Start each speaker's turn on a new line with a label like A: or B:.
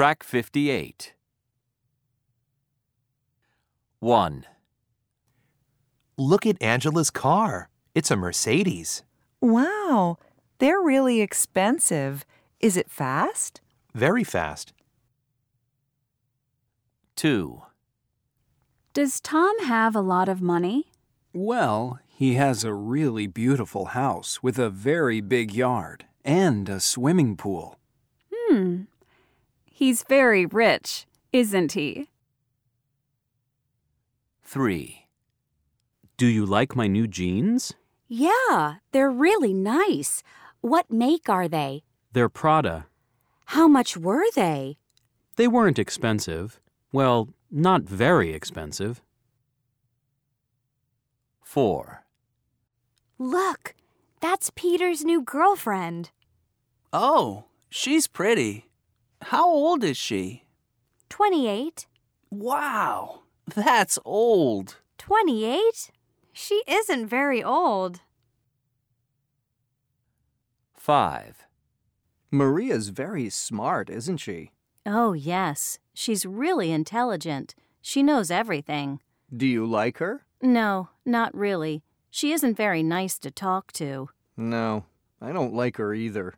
A: Track 58. 1,
B: Look at Angela's car. It's a Mercedes.
C: Wow, they're really expensive. Is it fast?
B: Very fast.
A: 2,
D: Does Tom have a lot of money?
E: Well, he has a really beautiful house with a very big yard and a swimming pool.
D: He's very rich, isn't he?
A: 3,
F: Do you like my new jeans?
G: Yeah, they're really nice. What make are they?
F: They're Prada.
G: How much were they?
F: They weren't expensive. Well, not very expensive.
A: 4,
G: Look, that's Peter's new girlfriend.
H: Oh, she's pretty. How old is she?
G: 28.
H: Wow, that's old.
G: 28? She isn't very old.
A: 5,
I: Maria's very smart, isn't she?
J: Oh, yes. She's really intelligent. She knows everything.
I: Do you like her?
J: No, not really. She isn't very nice to talk to.
I: No, I don't like her either.